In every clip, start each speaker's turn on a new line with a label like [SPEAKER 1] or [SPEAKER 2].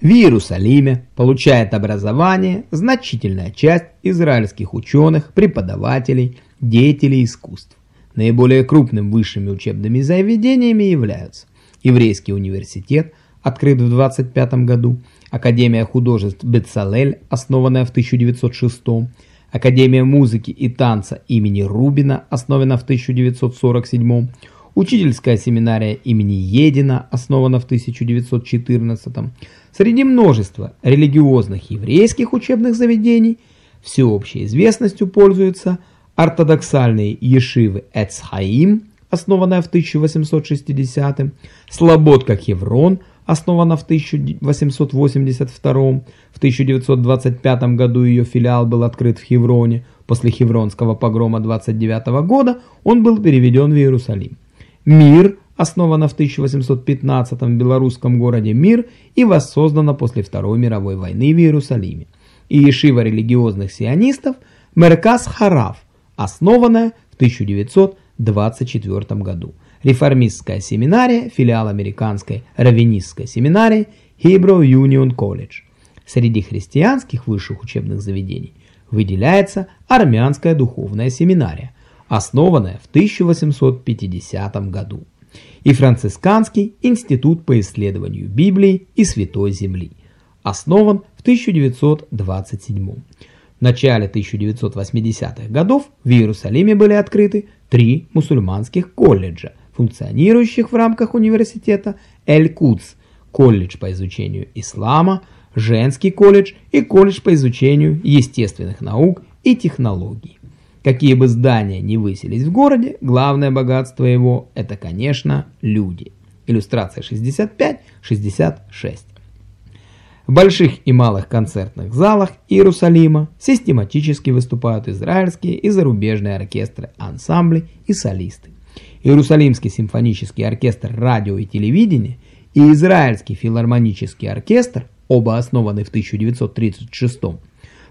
[SPEAKER 1] В Иерусалиме получает образование значительная часть израильских ученых, преподавателей, деятелей искусств. Наиболее крупным высшими учебными заведениями являются Еврейский университет, открыт в 25 году, Академия художеств Бецалель, основанная в 1906 Академия музыки и танца имени Рубина, основана в 1947 Учительская семинария имени Едина, основана в 1914 Среди множества религиозных еврейских учебных заведений всеобщей известностью пользуются ортодоксальные ешивы Эцхаим, основанная в 1860 Слободка Хеврон, основана в 1882 В 1925 году ее филиал был открыт в Хевроне. После Хевронского погрома 29 года он был переведен в Иерусалим. Мир основана в 1815 в белорусском городе Мир и воссоздана после Второй мировой войны в Иерусалиме. И Ешива религиозных сионистов Меркас Хараф, основанная в 1924 году. Реформистская семинария, филиал американской раввинистской семинарии Hebrew Union College. Среди христианских высших учебных заведений выделяется армянская духовная семинария, основанная в 1850 году, и Францисканский институт по исследованию Библии и Святой Земли, основан в 1927 В начале 1980-х годов в Иерусалиме были открыты три мусульманских колледжа, функционирующих в рамках университета Эль-Кудс, колледж по изучению ислама, женский колледж и колледж по изучению естественных наук и технологий. Какие бы здания ни высились в городе, главное богатство его – это, конечно, люди. Иллюстрация 65-66. В больших и малых концертных залах Иерусалима систематически выступают израильские и зарубежные оркестры, ансамбли и солисты. Иерусалимский симфонический оркестр радио и телевидения и Израильский филармонический оркестр, оба основаны в 1936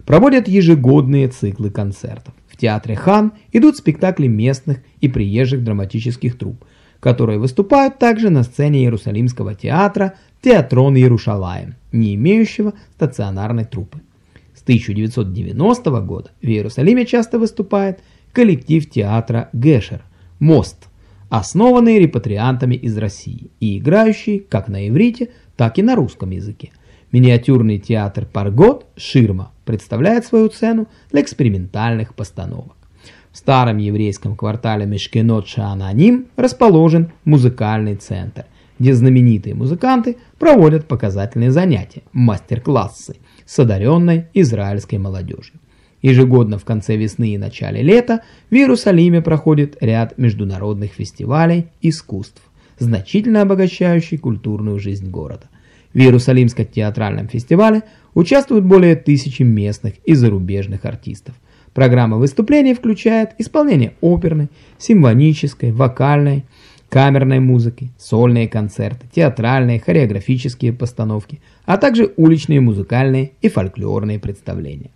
[SPEAKER 1] проводят ежегодные циклы концертов. В театре «Хан» идут спектакли местных и приезжих драматических труп, которые выступают также на сцене Иерусалимского театра «Театрон Иерушалаем», не имеющего стационарной труппы. С 1990 года в Иерусалиме часто выступает коллектив театра «Гешер» «Мост», основанный репатриантами из России и играющий как на иврите, так и на русском языке. Миниатюрный театр «Паргот» «Ширма» представляет свою цену для экспериментальных постановок. В старом еврейском квартале Мешкенот Шаананим расположен музыкальный центр, где знаменитые музыканты проводят показательные занятия, мастер-классы с одаренной израильской молодежью. Ежегодно в конце весны и начале лета в Иерусалиме проходит ряд международных фестивалей искусств, значительно обогащающий культурную жизнь города. В Иерусалимском театральном фестивале участвуют более тысячи местных и зарубежных артистов. Программа выступлений включает исполнение оперной, симфонической, вокальной, камерной музыки, сольные концерты, театральные, хореографические постановки, а также уличные музыкальные и фольклорные представления.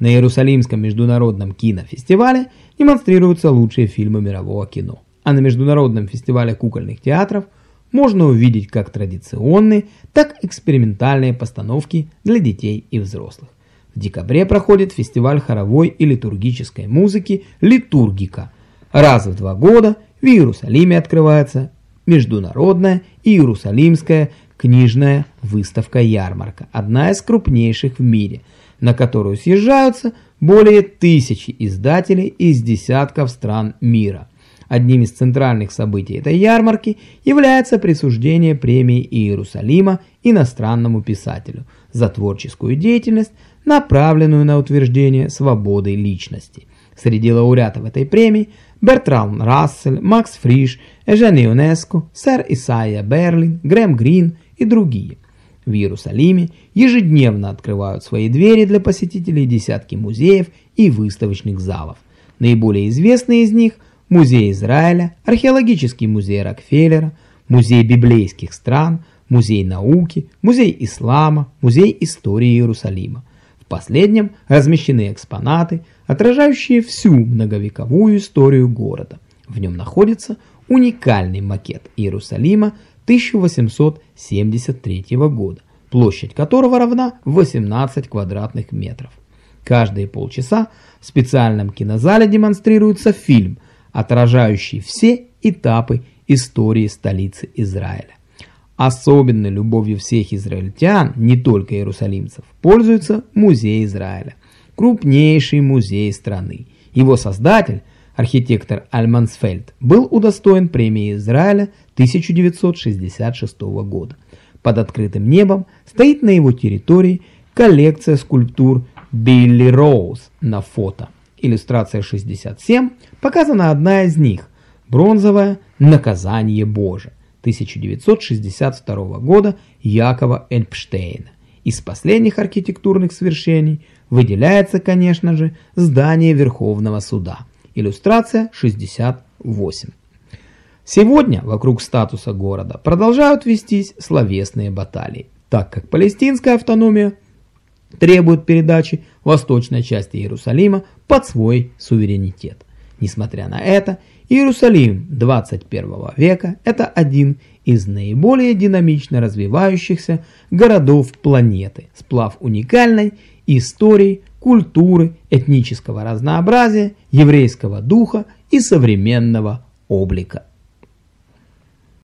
[SPEAKER 1] На Иерусалимском международном кинофестивале демонстрируются лучшие фильмы мирового кино, а на Международном фестивале кукольных театров – можно увидеть как традиционные, так и экспериментальные постановки для детей и взрослых. В декабре проходит фестиваль хоровой и литургической музыки «Литургика». Раз в два года в Иерусалиме открывается международная Иерусалимская книжная выставка-ярмарка, одна из крупнейших в мире, на которую съезжаются более тысячи издателей из десятков стран мира. Одним из центральных событий этой ярмарки является присуждение премии Иерусалима иностранному писателю за творческую деятельность, направленную на утверждение свободы личности. Среди лауреатов этой премии Бертрам Рассель, Макс Фриш, Эжен Ионеско, сэр Исайя Берлин, Грэм Грин и другие. В Иерусалиме ежедневно открывают свои двери для посетителей десятки музеев и выставочных залов. Наиболее известные из них – Музей Израиля, Археологический музей Рокфеллера, Музей библейских стран, Музей науки, Музей ислама, Музей истории Иерусалима. В последнем размещены экспонаты, отражающие всю многовековую историю города. В нем находится уникальный макет Иерусалима 1873 года, площадь которого равна 18 квадратных метров. Каждые полчаса в специальном кинозале демонстрируется фильм, отражающий все этапы истории столицы Израиля. Особенной любовью всех израильтян, не только иерусалимцев, пользуется Музей Израиля, крупнейший музей страны. Его создатель, архитектор Альмансфельд, был удостоен премии Израиля 1966 года. Под открытым небом стоит на его территории коллекция скульптур Билли Роуз на фото. Иллюстрация 67 показана одна из них – бронзовое «Наказание Божие» 1962 года Якова Эльпштейна. Из последних архитектурных свершений выделяется, конечно же, здание Верховного суда. Иллюстрация 68. Сегодня вокруг статуса города продолжают вестись словесные баталии, так как палестинская автономия требует передачи восточной части Иерусалима под свой суверенитет. Несмотря на это, Иерусалим 21 века – это один из наиболее динамично развивающихся городов планеты, сплав уникальной истории, культуры, этнического разнообразия, еврейского духа и современного облика